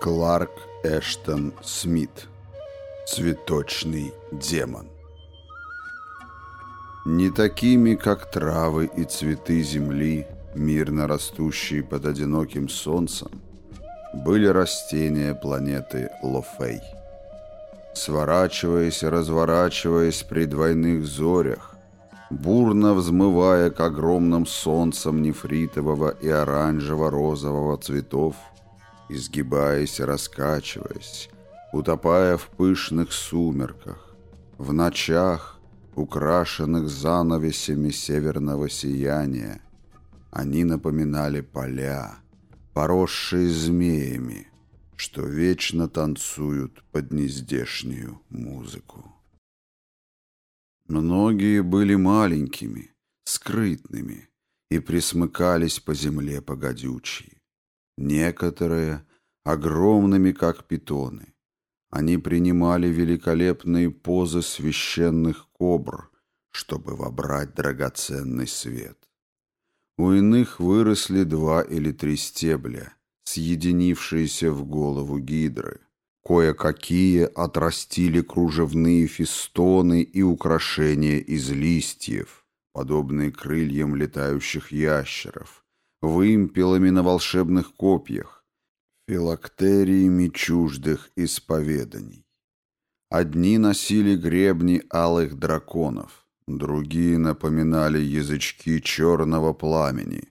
Кларк Эштон Смит. Цветочный демон. Не такими, как травы и цветы земли, мирно растущие под одиноким солнцем, были растения планеты Лофей. Сворачиваясь и разворачиваясь при двойных зорях, бурно взмывая к огромным солнцам нефритового и оранжево-розового цветов, изгибаясь и раскачиваясь, утопая в пышных сумерках, в ночах, украшенных занавесями северного сияния. Они напоминали поля, поросшие змеями, что вечно танцуют под нездешнюю музыку. Многие были маленькими, скрытными и присмыкались по земле погодючие. Некоторые — огромными, как питоны. Они принимали великолепные позы священных кобр, чтобы вобрать драгоценный свет. У иных выросли два или три стебля, съединившиеся в голову гидры. Кое-какие отрастили кружевные фистоны и украшения из листьев, подобные крыльям летающих ящеров, вымпелами на волшебных копьях, филактериями чуждых исповеданий. Одни носили гребни алых драконов, другие напоминали язычки черного пламени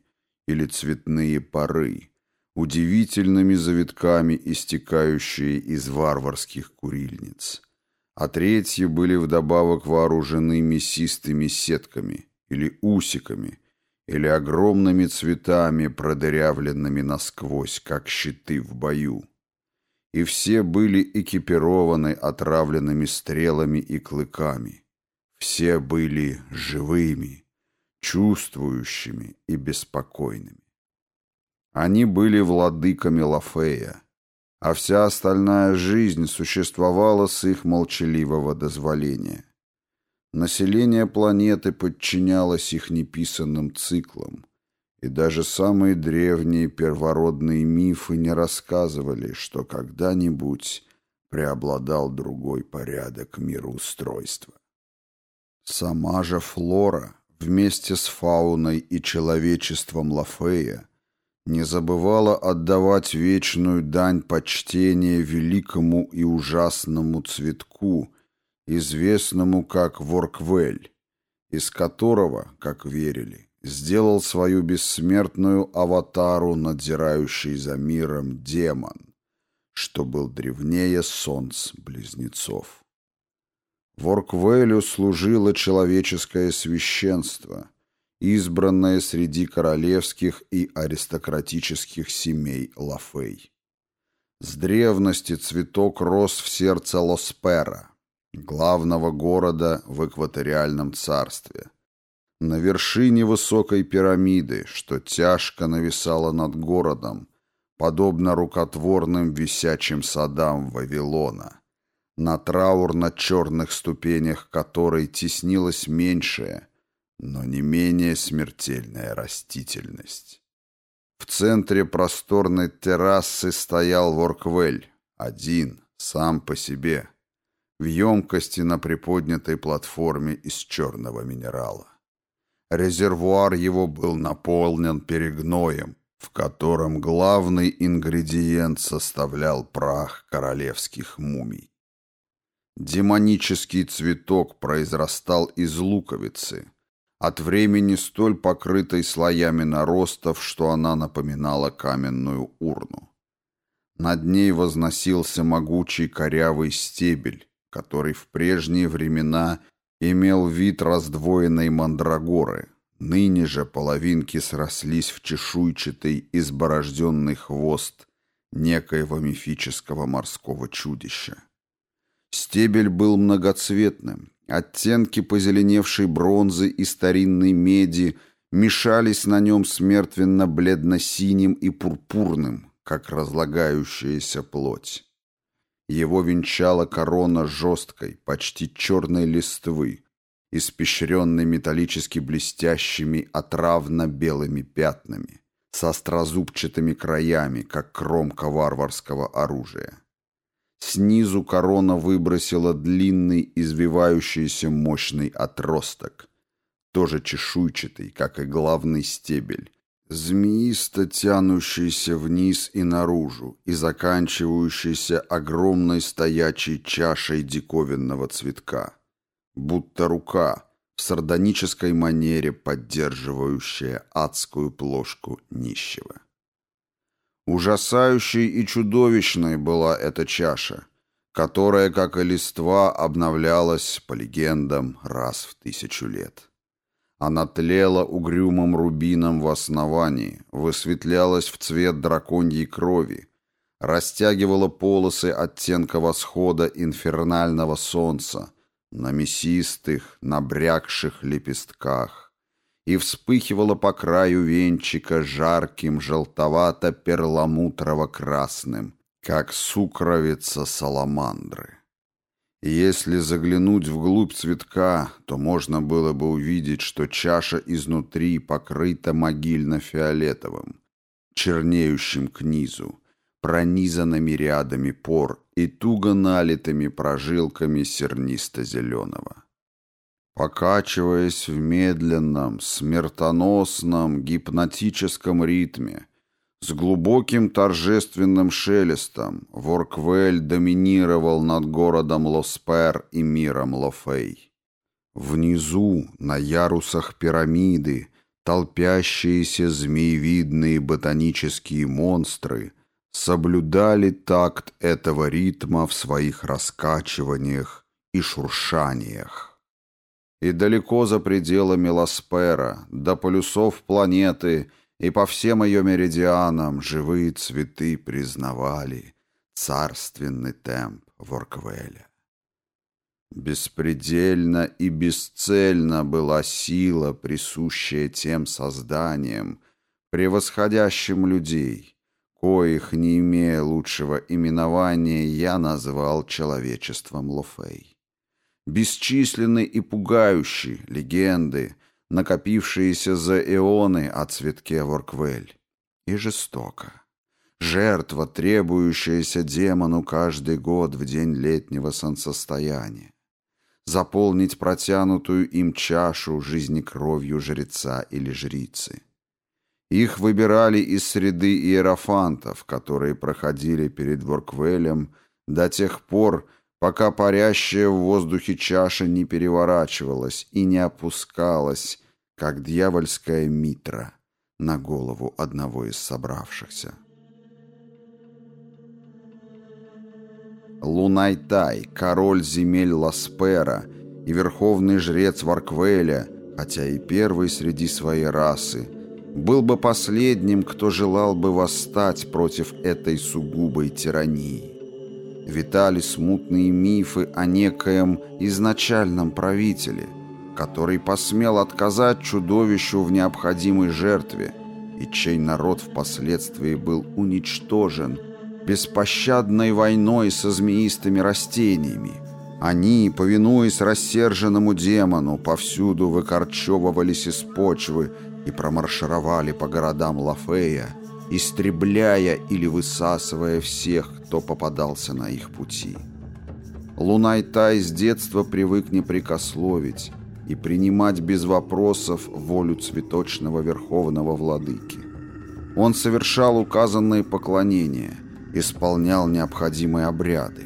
или цветные пары, удивительными завитками истекающие из варварских курильниц. А третьи были вдобавок вооружены мясистыми сетками или усиками – или огромными цветами, продырявленными насквозь, как щиты в бою. И все были экипированы отравленными стрелами и клыками. Все были живыми, чувствующими и беспокойными. Они были владыками Лафея, а вся остальная жизнь существовала с их молчаливого дозволения. Население планеты подчинялось их неписанным циклам, и даже самые древние первородные мифы не рассказывали, что когда-нибудь преобладал другой порядок мироустройства. Сама же флора вместе с фауной и человечеством Лафея не забывала отдавать вечную дань почтения великому и ужасному цветку, известному как Ворквель, из которого, как верили, сделал свою бессмертную аватару, надзирающий за миром демон, что был древнее солнц-близнецов. Ворквелю служило человеческое священство, избранное среди королевских и аристократических семей Лафей. С древности цветок рос в сердце Лоспера, главного города в экваториальном царстве. На вершине высокой пирамиды, что тяжко нависала над городом, подобно рукотворным висячим садам Вавилона, на траурно-черных ступенях которой теснилась меньшая, но не менее смертельная растительность. В центре просторной террасы стоял Ворквель, один, сам по себе – в емкости на приподнятой платформе из черного минерала. Резервуар его был наполнен перегноем, в котором главный ингредиент составлял прах королевских мумий. Демонический цветок произрастал из луковицы, от времени столь покрытой слоями наростов, что она напоминала каменную урну. Над ней возносился могучий корявый стебель, который в прежние времена имел вид раздвоенной мандрагоры. Ныне же половинки срослись в чешуйчатый, изборожденный хвост некоего мифического морского чудища. Стебель был многоцветным, оттенки позеленевшей бронзы и старинной меди мешались на нем с мертвенно-бледно-синим и пурпурным, как разлагающаяся плоть. Его венчала корона жесткой, почти черной листвы, испещренной металлически блестящими отравно-белыми пятнами, с острозубчатыми краями, как кромка варварского оружия. Снизу корона выбросила длинный, извивающийся мощный отросток, тоже чешуйчатый, как и главный стебель, змеисто тянущийся вниз и наружу и заканчивающийся огромной стоячей чашей диковинного цветка, будто рука в сардонической манере поддерживающая адскую плошку нищего. Ужасающей и чудовищной была эта чаша, которая, как и листва, обновлялась, по легендам, раз в тысячу лет. Она тлела угрюмым рубином в основании, высветлялась в цвет драконьей крови, растягивала полосы оттенка восхода инфернального солнца на мясистых, набрякших лепестках и вспыхивала по краю венчика жарким желтовато-перламутрово-красным, как сукровица саламандры. Если заглянуть вглубь цветка, то можно было бы увидеть, что чаша изнутри покрыта могильно-фиолетовым, чернеющим к низу, пронизанными рядами пор и туго налитыми прожилками сернисто-зеленого. Покачиваясь в медленном, смертоносном, гипнотическом ритме, с глубоким торжественным шелестом Ворквель доминировал над городом Лоспер и миром Лофей. Внизу, на ярусах пирамиды, толпящиеся змеевидные ботанические монстры соблюдали такт этого ритма в своих раскачиваниях и шуршаниях. И далеко за пределами Лоспера, до полюсов планеты – и по всем ее меридианам живые цветы признавали царственный темп Ворквеля. Беспредельно и бесцельно была сила, присущая тем созданиям, превосходящим людей, коих, не имея лучшего именования, я назвал человечеством Лофей. Бесчисленны и пугающие легенды — накопившиеся за эоны о цветке Ворквель. И жестоко. Жертва, требующаяся демону каждый год в день летнего солнцестояния. Заполнить протянутую им чашу жизни кровью жреца или жрицы. Их выбирали из среды иерофантов, которые проходили перед Ворквелем до тех пор, пока парящая в воздухе чаша не переворачивалась и не опускалась, как дьявольская митра на голову одного из собравшихся. Лунайтай, король земель Ласпера и верховный жрец Варквеля, хотя и первый среди своей расы, был бы последним, кто желал бы восстать против этой сугубой тирании витали смутные мифы о некоем изначальном правителе, который посмел отказать чудовищу в необходимой жертве и чей народ впоследствии был уничтожен беспощадной войной со змеистыми растениями. Они, повинуясь рассерженному демону, повсюду выкорчевывались из почвы и промаршировали по городам Лафея, истребляя или высасывая всех, кто попадался на их пути. Лунайтай с детства привык не прикословить и принимать без вопросов волю цветочного верховного владыки. Он совершал указанные поклонения, исполнял необходимые обряды.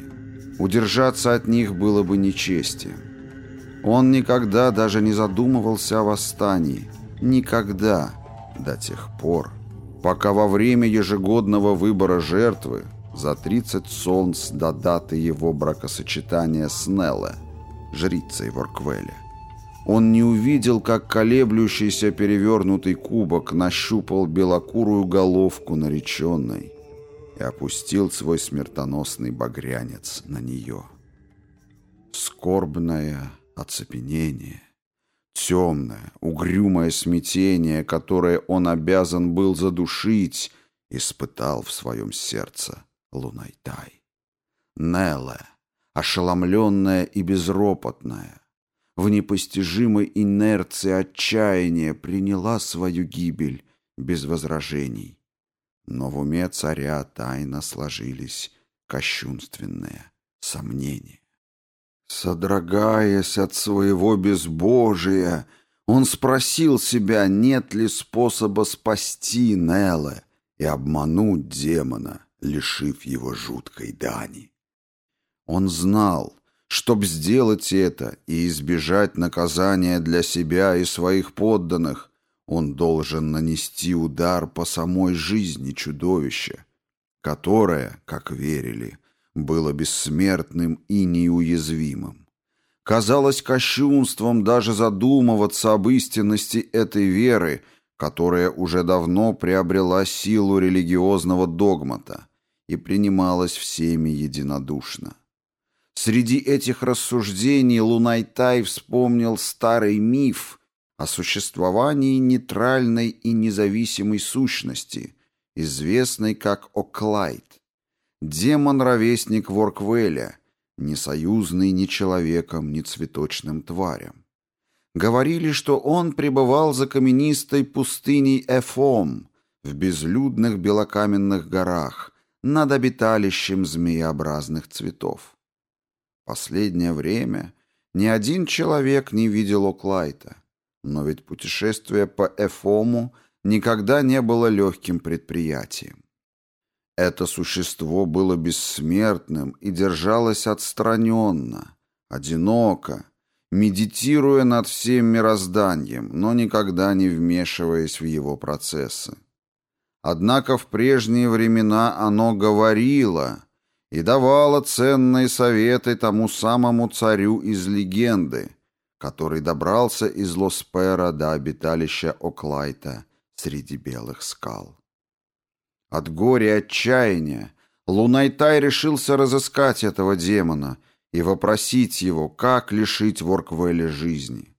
Удержаться от них было бы нечестием. Он никогда даже не задумывался о восстании. Никогда. До тех пор, пока во время ежегодного выбора жертвы за 30 солнц до даты его бракосочетания с Нелле, жрицей Ворквеля. Он не увидел, как колеблющийся перевернутый кубок нащупал белокурую головку нареченной и опустил свой смертоносный багрянец на нее. Скорбное оцепенение — Темное, угрюмое смятение, которое он обязан был задушить, испытал в своем сердце Лунайтай. Нелла, ошеломленная и безропотная, в непостижимой инерции отчаяния приняла свою гибель без возражений. Но в уме царя тайно сложились кощунственные сомнения. Содрогаясь от своего безбожия, он спросил себя, нет ли способа спасти Нелла и обмануть демона, лишив его жуткой дани. Он знал, чтоб сделать это и избежать наказания для себя и своих подданных, он должен нанести удар по самой жизни чудовища, которое, как верили, было бессмертным и неуязвимым. Казалось кощунством даже задумываться об истинности этой веры, которая уже давно приобрела силу религиозного догмата и принималась всеми единодушно. Среди этих рассуждений Лунайтай вспомнил старый миф о существовании нейтральной и независимой сущности, известной как Оклайт, демон-ровесник Ворквеля, не союзный ни человеком, ни цветочным тварям. Говорили, что он пребывал за каменистой пустыней Эфом в безлюдных белокаменных горах над обиталищем змееобразных цветов. Последнее время ни один человек не видел Оклайта, но ведь путешествие по Эфому никогда не было легким предприятием. Это существо было бессмертным и держалось отстраненно, одиноко, медитируя над всем мирозданием, но никогда не вмешиваясь в его процессы. Однако в прежние времена оно говорило и давало ценные советы тому самому царю из легенды, который добрался из Лоспера до обиталища Оклайта среди белых скал. От горя и отчаяния Лунайтай решился разыскать этого демона и вопросить его, как лишить Ворквеля жизни.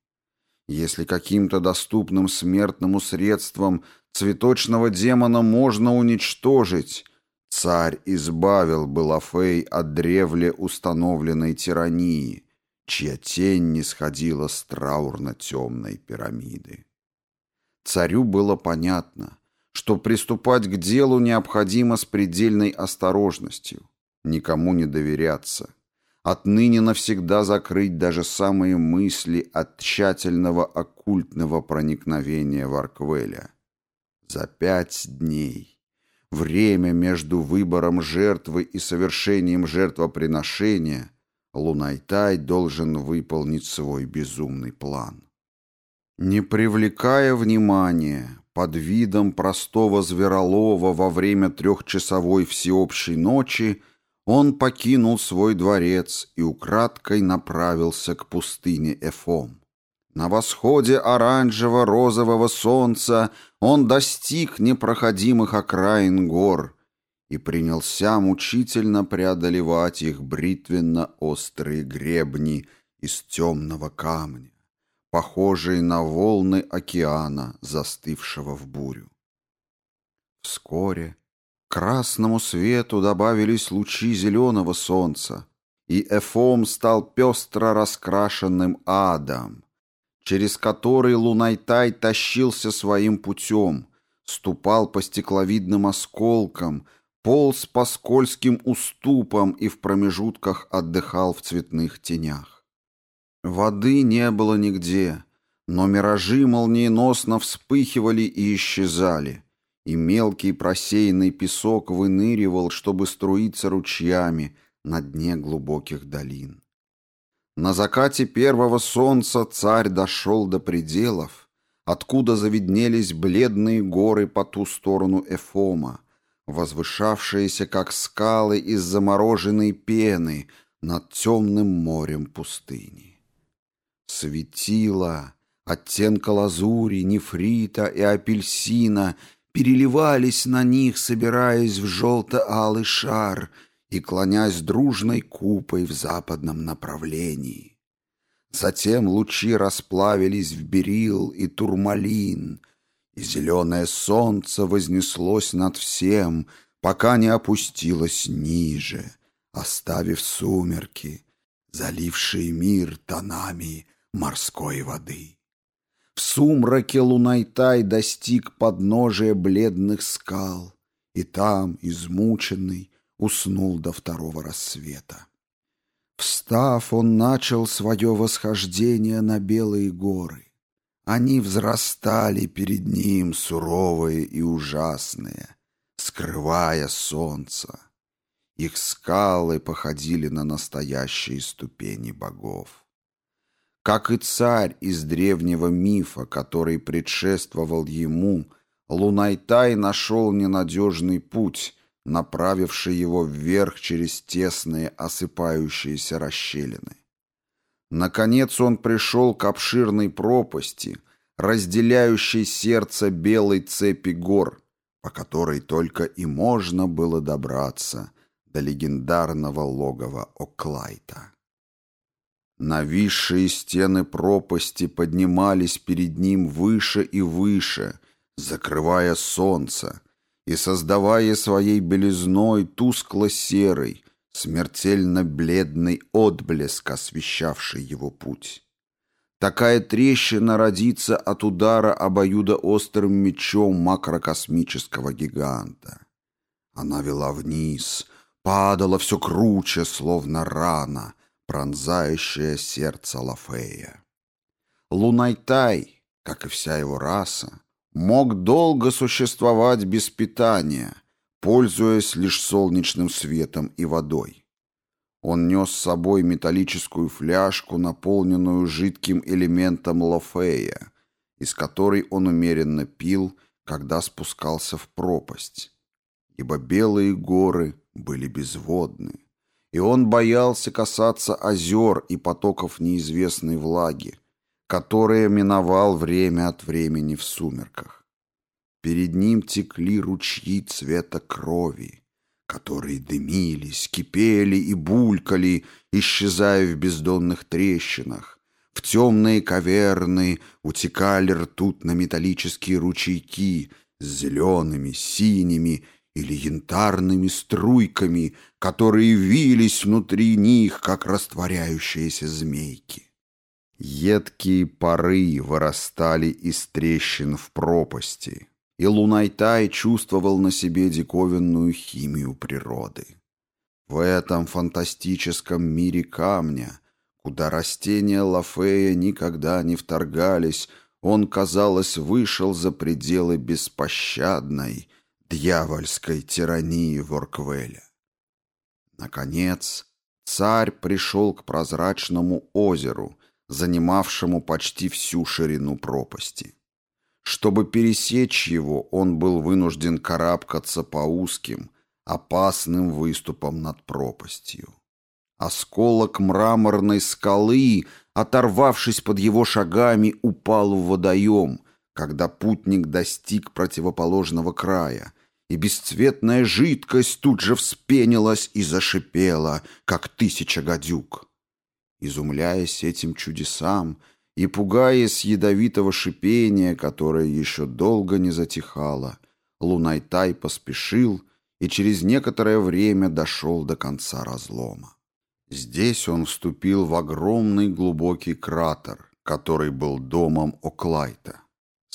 Если каким-то доступным смертному средством цветочного демона можно уничтожить, царь избавил бы Лафей от древле установленной тирании, чья тень не сходила с траурно-темной пирамиды. Царю было понятно — что приступать к делу необходимо с предельной осторожностью, никому не доверяться, отныне навсегда закрыть даже самые мысли от тщательного оккультного проникновения в Арквеля. За пять дней, время между выбором жертвы и совершением жертвоприношения, Лунайтай должен выполнить свой безумный план. Не привлекая внимания, под видом простого зверолова во время трехчасовой всеобщей ночи он покинул свой дворец и украдкой направился к пустыне Эфом. На восходе оранжево-розового солнца он достиг непроходимых окраин гор и принялся мучительно преодолевать их бритвенно-острые гребни из темного камня похожие на волны океана, застывшего в бурю. Вскоре к красному свету добавились лучи зеленого солнца, и Эфом стал пестро раскрашенным адом, через который Лунайтай тащился своим путем, ступал по стекловидным осколкам, полз по скользким уступам и в промежутках отдыхал в цветных тенях. Воды не было нигде, но миражи молниеносно вспыхивали и исчезали, и мелкий просеянный песок выныривал, чтобы струиться ручьями на дне глубоких долин. На закате первого солнца царь дошел до пределов, откуда завиднелись бледные горы по ту сторону Эфома, возвышавшиеся, как скалы из замороженной пены над темным морем пустыни. Светила, оттенка лазури, нефрита и апельсина переливались на них, собираясь в желто-алый шар и клонясь дружной купой в западном направлении. Затем лучи расплавились в берил и турмалин, и зеленое солнце вознеслось над всем, пока не опустилось ниже, оставив сумерки, залившие мир тонами морской воды. В сумраке Лунайтай достиг подножия бледных скал, и там, измученный, уснул до второго рассвета. Встав, он начал свое восхождение на белые горы. Они взрастали перед ним суровые и ужасные, скрывая солнце. Их скалы походили на настоящие ступени богов. Как и царь из древнего мифа, который предшествовал ему, Лунайтай нашел ненадежный путь, направивший его вверх через тесные осыпающиеся расщелины. Наконец он пришел к обширной пропасти, разделяющей сердце белой цепи гор, по которой только и можно было добраться до легендарного логова Оклайта. Нависшие стены пропасти поднимались перед ним выше и выше, закрывая солнце и создавая своей белизной тускло-серый, смертельно бледный отблеск, освещавший его путь. Такая трещина родится от удара обоюдоострым мечом макрокосмического гиганта. Она вела вниз, падала все круче, словно рана, пронзающая сердце Лафея. Лунайтай, как и вся его раса, мог долго существовать без питания, пользуясь лишь солнечным светом и водой. Он нес с собой металлическую фляжку, наполненную жидким элементом лофея, из которой он умеренно пил, когда спускался в пропасть. Ибо белые горы были безводны, и он боялся касаться озер и потоков неизвестной влаги, которые миновал время от времени в сумерках. Перед ним текли ручьи цвета крови, которые дымились, кипели и булькали, исчезая в бездонных трещинах. В темные каверны утекали ртутно-металлические ручейки с зелеными, синими или янтарными струйками, которые вились внутри них, как растворяющиеся змейки. Едкие пары вырастали из трещин в пропасти, и Лунайтай чувствовал на себе диковинную химию природы. В этом фантастическом мире камня, куда растения Лафея никогда не вторгались, он, казалось, вышел за пределы беспощадной, дьявольской тирании Ворквеля. Наконец, царь пришел к прозрачному озеру, занимавшему почти всю ширину пропасти. Чтобы пересечь его, он был вынужден карабкаться по узким, опасным выступам над пропастью. Осколок мраморной скалы, оторвавшись под его шагами, упал в водоем, когда путник достиг противоположного края, и бесцветная жидкость тут же вспенилась и зашипела, как тысяча гадюк. Изумляясь этим чудесам, и, пугаясь ядовитого шипения, которое еще долго не затихало, Лунайтай поспешил и через некоторое время дошел до конца разлома. Здесь он вступил в огромный глубокий кратер, который был домом Оклайта.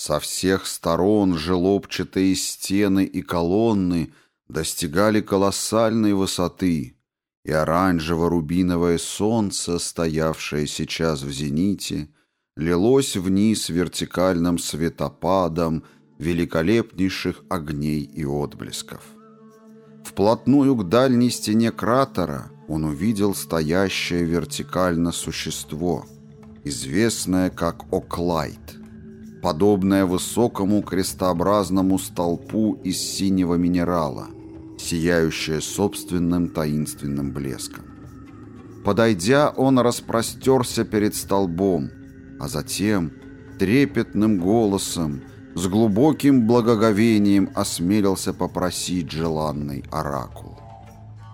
Со всех сторон желобчатые стены и колонны достигали колоссальной высоты, и оранжево-рубиновое солнце, стоявшее сейчас в зените, лилось вниз вертикальным светопадом великолепнейших огней и отблесков. Вплотную к дальней стене кратера он увидел стоящее вертикально существо, известное как Оклайт, подобное высокому крестообразному столпу из синего минерала, сияющее собственным таинственным блеском. Подойдя, он распростерся перед столбом, а затем трепетным голосом, с глубоким благоговением осмелился попросить желанный оракул.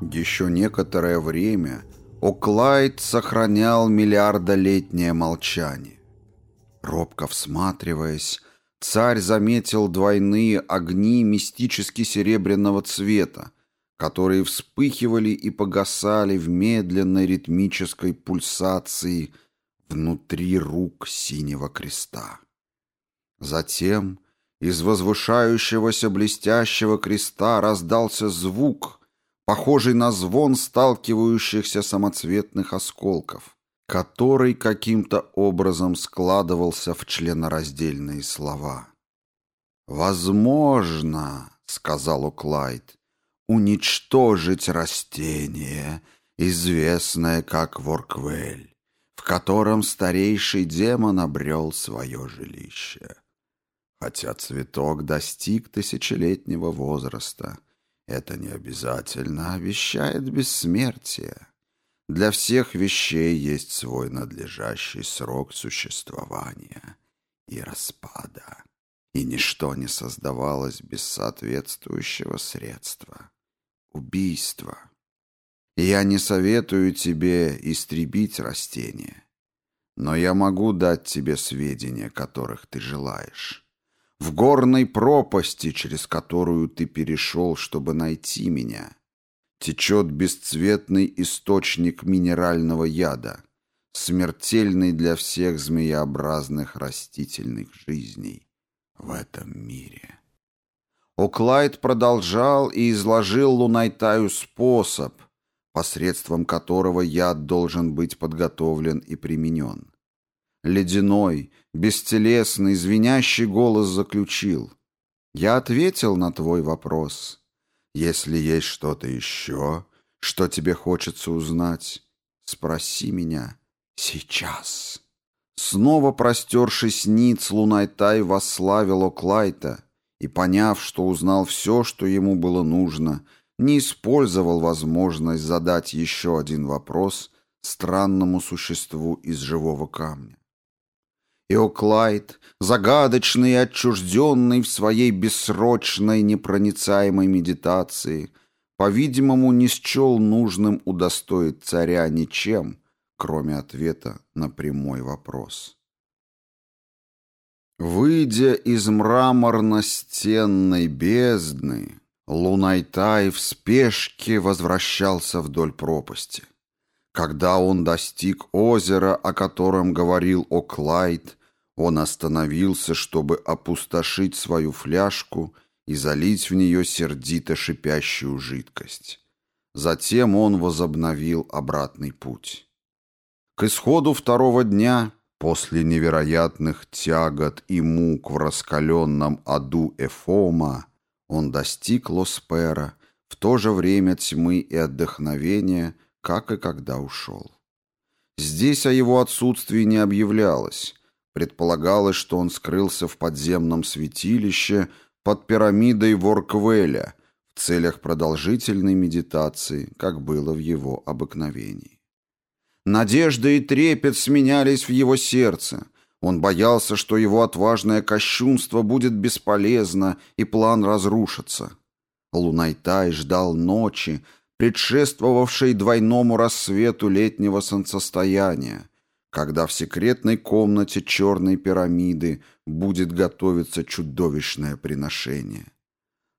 Еще некоторое время Оклайд сохранял миллиардолетнее молчание. Робко всматриваясь, царь заметил двойные огни мистически серебряного цвета, которые вспыхивали и погасали в медленной ритмической пульсации – внутри рук синего креста. Затем из возвышающегося блестящего креста раздался звук, похожий на звон сталкивающихся самоцветных осколков, который каким-то образом складывался в членораздельные слова. «Возможно, — сказал Уклайд, — уничтожить растение, известное как Ворквель, в котором старейший демон обрел свое жилище. Хотя цветок достиг тысячелетнего возраста, это не обязательно обещает бессмертие. Для всех вещей есть свой надлежащий срок существования и распада, и ничто не создавалось без соответствующего средства — убийства. Я не советую тебе истребить растения, но я могу дать тебе сведения, которых ты желаешь. В горной пропасти, через которую ты перешел, чтобы найти меня — течет бесцветный источник минерального яда, смертельный для всех змееобразных растительных жизней в этом мире. Оклайд продолжал и изложил Лунайтаю способ, посредством которого яд должен быть подготовлен и применен. Ледяной, бестелесный, звенящий голос заключил. «Я ответил на твой вопрос». Если есть что-то еще, что тебе хочется узнать, спроси меня сейчас. Снова простершись ниц, Лунайтай восславил Оклайта и, поняв, что узнал все, что ему было нужно, не использовал возможность задать еще один вопрос странному существу из живого камня. Иоклайд, загадочный и отчужденный в своей бессрочной непроницаемой медитации, по-видимому, не счел нужным удостоить царя ничем, кроме ответа на прямой вопрос. Выйдя из мраморно-стенной бездны, Лунайтай в спешке возвращался вдоль пропасти. Когда он достиг озера, о котором говорил О'Клайд, он остановился, чтобы опустошить свою фляжку и залить в нее сердито шипящую жидкость. Затем он возобновил обратный путь. К исходу второго дня, после невероятных тягот и мук в раскаленном аду Эфома, он достиг Лоспера, в то же время тьмы и отдохновения, как и когда ушел. Здесь о его отсутствии не объявлялось. Предполагалось, что он скрылся в подземном святилище под пирамидой Ворквеля в целях продолжительной медитации, как было в его обыкновении. Надежда и трепет сменялись в его сердце. Он боялся, что его отважное кощунство будет бесполезно и план разрушится. Лунайтай ждал ночи, предшествовавшей двойному рассвету летнего солнцестояния, когда в секретной комнате черной пирамиды будет готовиться чудовищное приношение.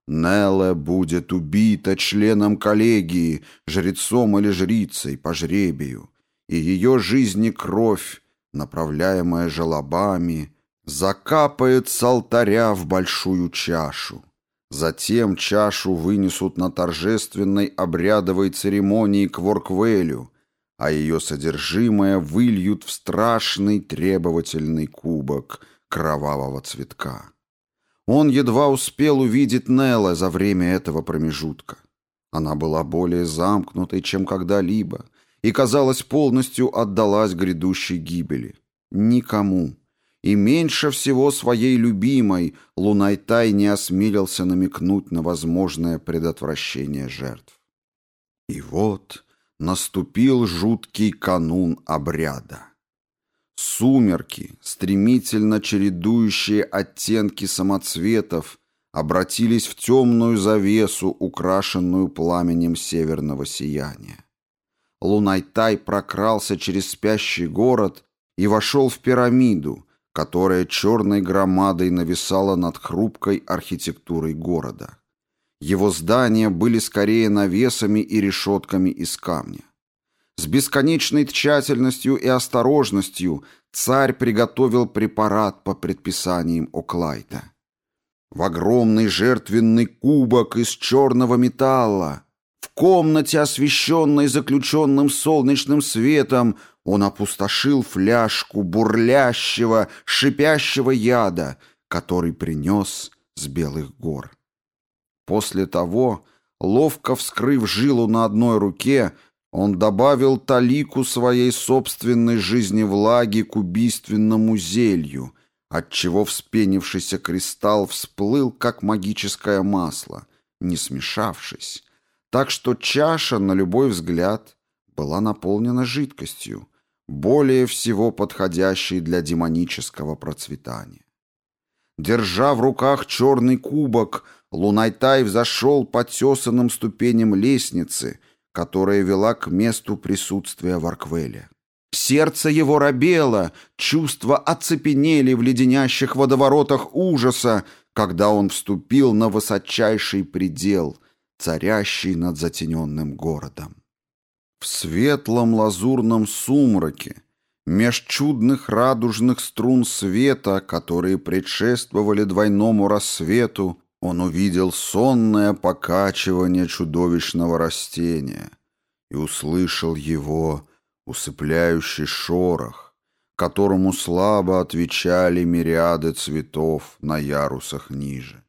Нелла будет убита членом коллегии, жрецом или жрицей по жребию, и ее жизни кровь, направляемая желобами, закапает с алтаря в большую чашу. Затем чашу вынесут на торжественной обрядовой церемонии к Ворквелю, а ее содержимое выльют в страшный требовательный кубок кровавого цветка. Он едва успел увидеть Нелла за время этого промежутка. Она была более замкнутой, чем когда-либо, и, казалось, полностью отдалась грядущей гибели. Никому, и меньше всего своей любимой Лунайтай не осмелился намекнуть на возможное предотвращение жертв. И вот наступил жуткий канун обряда. Сумерки, стремительно чередующие оттенки самоцветов, обратились в темную завесу, украшенную пламенем северного сияния. Лунайтай прокрался через спящий город и вошел в пирамиду, которая черной громадой нависала над хрупкой архитектурой города. Его здания были скорее навесами и решетками из камня. С бесконечной тщательностью и осторожностью царь приготовил препарат по предписаниям Оклайта. В огромный жертвенный кубок из черного металла, комнате, освещенной заключенным солнечным светом, он опустошил фляжку бурлящего, шипящего яда, который принес с белых гор. После того, ловко вскрыв жилу на одной руке, он добавил талику своей собственной жизни влаги к убийственному зелью, отчего вспенившийся кристалл всплыл, как магическое масло, не смешавшись, так что чаша, на любой взгляд, была наполнена жидкостью, более всего подходящей для демонического процветания. Держа в руках черный кубок, Лунайтай взошел по тесанным ступеням лестницы, которая вела к месту присутствия Варквеля. Сердце его робело, чувства оцепенели в леденящих водоворотах ужаса, когда он вступил на высочайший предел, царящий над затененным городом. В светлом лазурном сумраке, меж чудных радужных струн света, которые предшествовали двойному рассвету, он увидел сонное покачивание чудовищного растения и услышал его усыпляющий шорох, которому слабо отвечали мириады цветов на ярусах ниже.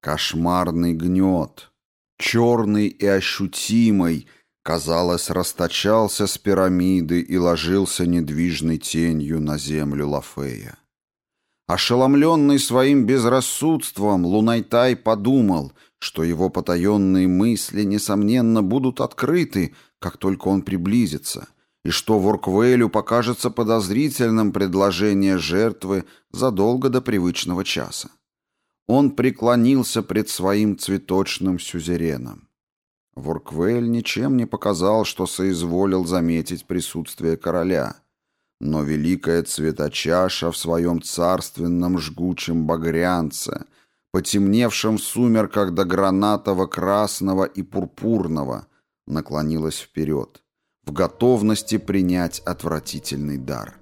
Кошмарный гнет, черный и ощутимый, казалось, расточался с пирамиды и ложился недвижной тенью на землю Лафея. Ошеломленный своим безрассудством, Лунайтай подумал, что его потаенные мысли, несомненно, будут открыты, как только он приблизится, и что Ворквейлю покажется подозрительным предложение жертвы задолго до привычного часа. Он преклонился пред своим цветочным сюзереном. Ворквейль ничем не показал, что соизволил заметить присутствие короля, но великая цветочаша в своем царственном жгучем багрянце, потемневшем в сумерках до гранатово-красного и пурпурного, наклонилась вперед, в готовности принять отвратительный дар.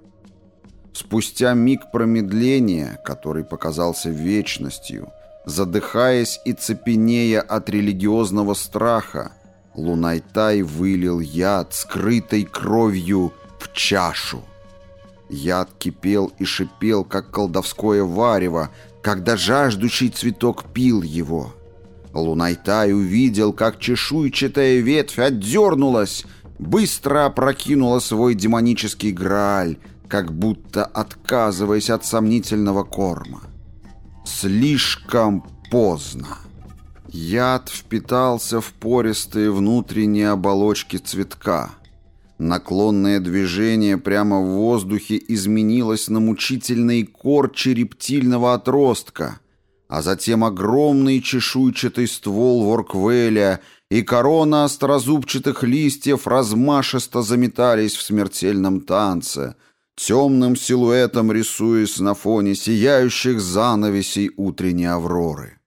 Спустя миг промедления, который показался вечностью, задыхаясь и цепенея от религиозного страха, Лунайтай вылил яд, скрытой кровью, в чашу. Яд кипел и шипел, как колдовское варево, когда жаждущий цветок пил его. Лунайтай увидел, как чешуйчатая ветвь отдернулась, быстро опрокинула свой демонический грааль, как будто отказываясь от сомнительного корма. Слишком поздно. Яд впитался в пористые внутренние оболочки цветка. Наклонное движение прямо в воздухе изменилось на мучительный корчи рептильного отростка, а затем огромный чешуйчатый ствол ворквеля и корона острозубчатых листьев размашисто заметались в смертельном танце — темным силуэтом рисуясь на фоне сияющих занавесей утренней авроры.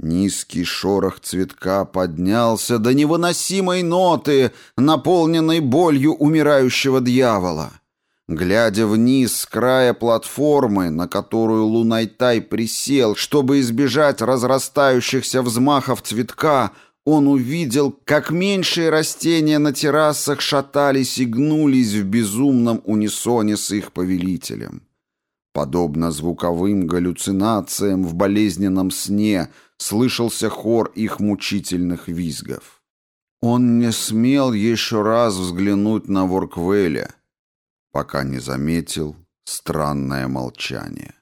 Низкий шорох цветка поднялся до невыносимой ноты, наполненной болью умирающего дьявола. Глядя вниз с края платформы, на которую Лунайтай присел, чтобы избежать разрастающихся взмахов цветка, он увидел, как меньшие растения на террасах шатались и гнулись в безумном унисоне с их повелителем. Подобно звуковым галлюцинациям в болезненном сне слышался хор их мучительных визгов. Он не смел еще раз взглянуть на Ворквеля, пока не заметил странное молчание.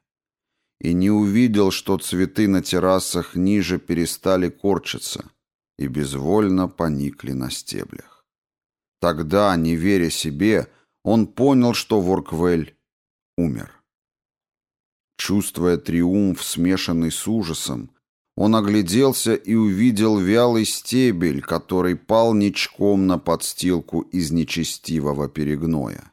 И не увидел, что цветы на террасах ниже перестали корчиться — и безвольно поникли на стеблях. Тогда, не веря себе, он понял, что Ворквель умер. Чувствуя триумф, смешанный с ужасом, он огляделся и увидел вялый стебель, который пал ничком на подстилку из нечестивого перегноя.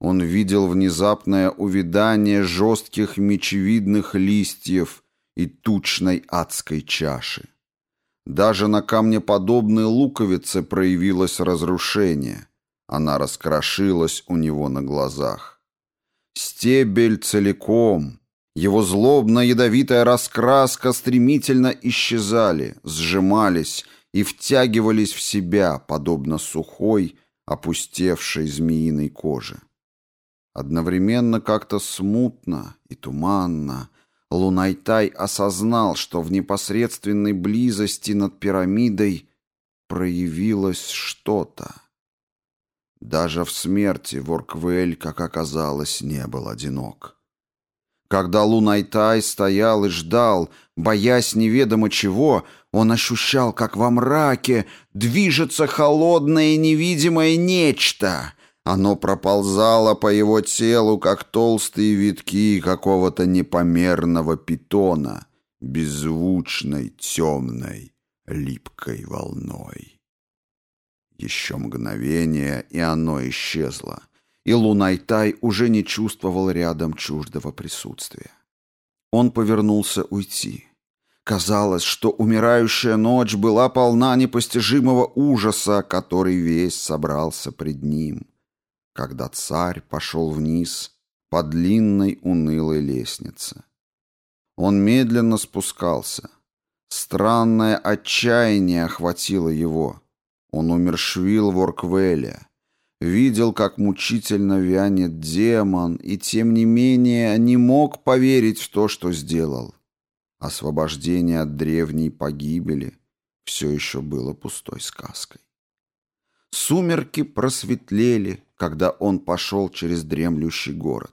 Он видел внезапное увядание жестких мечевидных листьев и тучной адской чаши. Даже на камнеподобной луковице проявилось разрушение. Она раскрошилась у него на глазах. стебель целиком. Его злобно-ядовитая раскраска стремительно исчезали, сжимались и втягивались в себя, подобно сухой, опустевшей змеиной коже. Одновременно как-то смутно и туманно Лунайтай осознал, что в непосредственной близости над пирамидой проявилось что-то. Даже в смерти Ворквель, как оказалось, не был одинок. Когда Лунайтай стоял и ждал, боясь неведомо чего, он ощущал, как во мраке движется холодное невидимое нечто. Оно проползало по его телу, как толстые витки какого-то непомерного питона, беззвучной, темной, липкой волной. Еще мгновение, и оно исчезло, и Лунайтай уже не чувствовал рядом чуждого присутствия. Он повернулся уйти. Казалось, что умирающая ночь была полна непостижимого ужаса, который весь собрался пред ним. Когда царь пошел вниз по длинной унылой лестнице. Он медленно спускался. Странное отчаяние охватило его. Он умершвил в Орквеле, видел, как мучительно вянет демон, и тем не менее не мог поверить в то, что сделал. Освобождение от древней погибели все еще было пустой сказкой. Сумерки просветлели, когда он пошел через дремлющий город.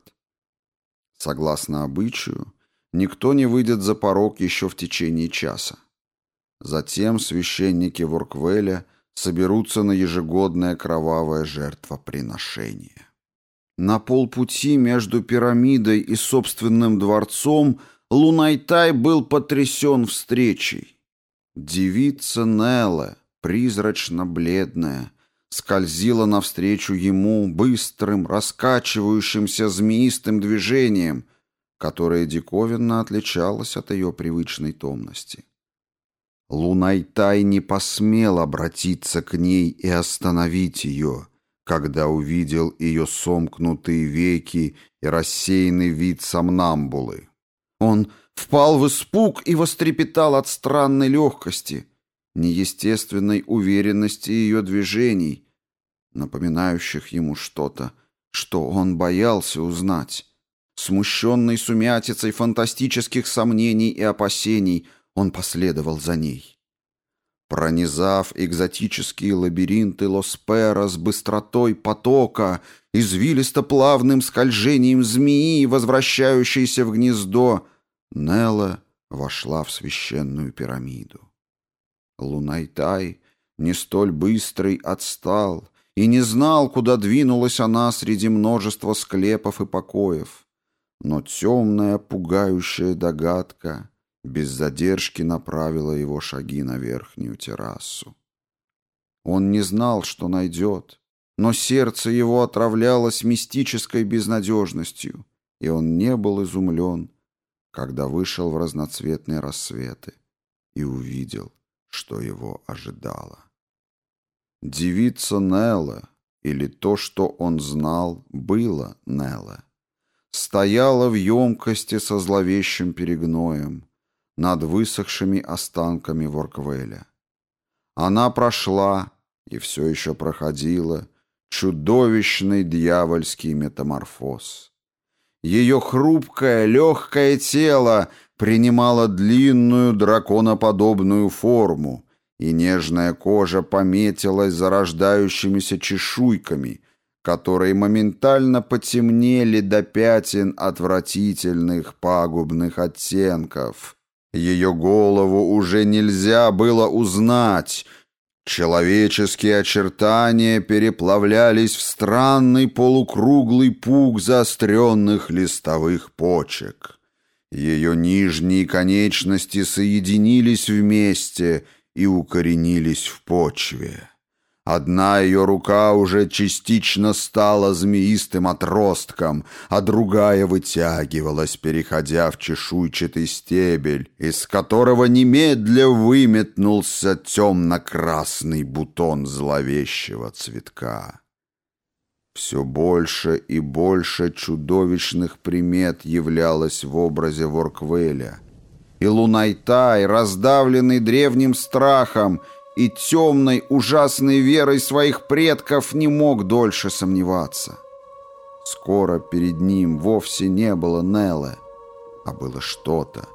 Согласно обычаю, никто не выйдет за порог еще в течение часа. Затем священники Ворквеля соберутся на ежегодное кровавое жертвоприношение. На полпути между пирамидой и собственным дворцом Лунайтай был потрясен встречей. Девица Нелла, призрачно-бледная, скользила навстречу ему быстрым, раскачивающимся змеистым движением, которое диковинно отличалось от ее привычной томности. Лунайтай не посмел обратиться к ней и остановить ее, когда увидел ее сомкнутые веки и рассеянный вид сомнамбулы. Он впал в испуг и вострепетал от странной легкости, неестественной уверенности ее движений, напоминающих ему что-то, что он боялся узнать. Смущенный сумятицей фантастических сомнений и опасений – он последовал за ней. Пронизав экзотические лабиринты Лоспера с быстротой потока, извилисто-плавным скольжением змеи, возвращающейся в гнездо, Нелла вошла в священную пирамиду. Лунайтай, не столь быстрый, отстал и не знал, куда двинулась она среди множества склепов и покоев. Но темная, пугающая догадка без задержки направила его шаги на верхнюю террасу. Он не знал, что найдет, но сердце его отравлялось мистической безнадежностью, и он не был изумлен, когда вышел в разноцветные рассветы и увидел, что его ожидало. Девица Нелла, или то, что он знал, было Нелла, стояла в емкости со зловещим перегноем, над высохшими останками Ворквеля. Она прошла и все еще проходила чудовищный дьявольский метаморфоз. Ее хрупкое, легкое тело принимало длинную драконоподобную форму, и нежная кожа пометилась зарождающимися чешуйками, которые моментально потемнели до пятен отвратительных пагубных оттенков, ее голову уже нельзя было узнать. Человеческие очертания переплавлялись в странный полукруглый пук заостренных листовых почек. Ее нижние конечности соединились вместе и укоренились в почве. Одна ее рука уже частично стала змеистым отростком, а другая вытягивалась, переходя в чешуйчатый стебель, из которого немедля выметнулся темно-красный бутон зловещего цветка. Все больше и больше чудовищных примет являлось в образе Ворквеля. И Лунайтай, раздавленный древним страхом и темной ужасной верой своих предков, не мог дольше сомневаться. Скоро перед ним вовсе не было Неллы, а было что-то,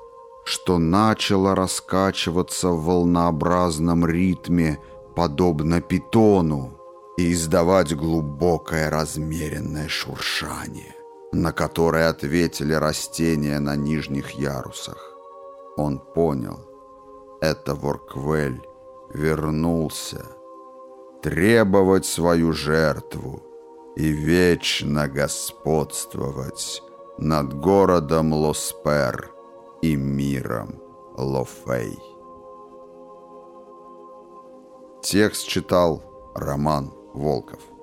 что начало раскачиваться в волнообразном ритме, подобно питону, и издавать глубокое размеренное шуршание, на которое ответили растения на нижних ярусах. Он понял, это Ворквель вернулся требовать свою жертву и вечно господствовать над городом Лоспер и миром Лофей. Текст читал Роман Волков.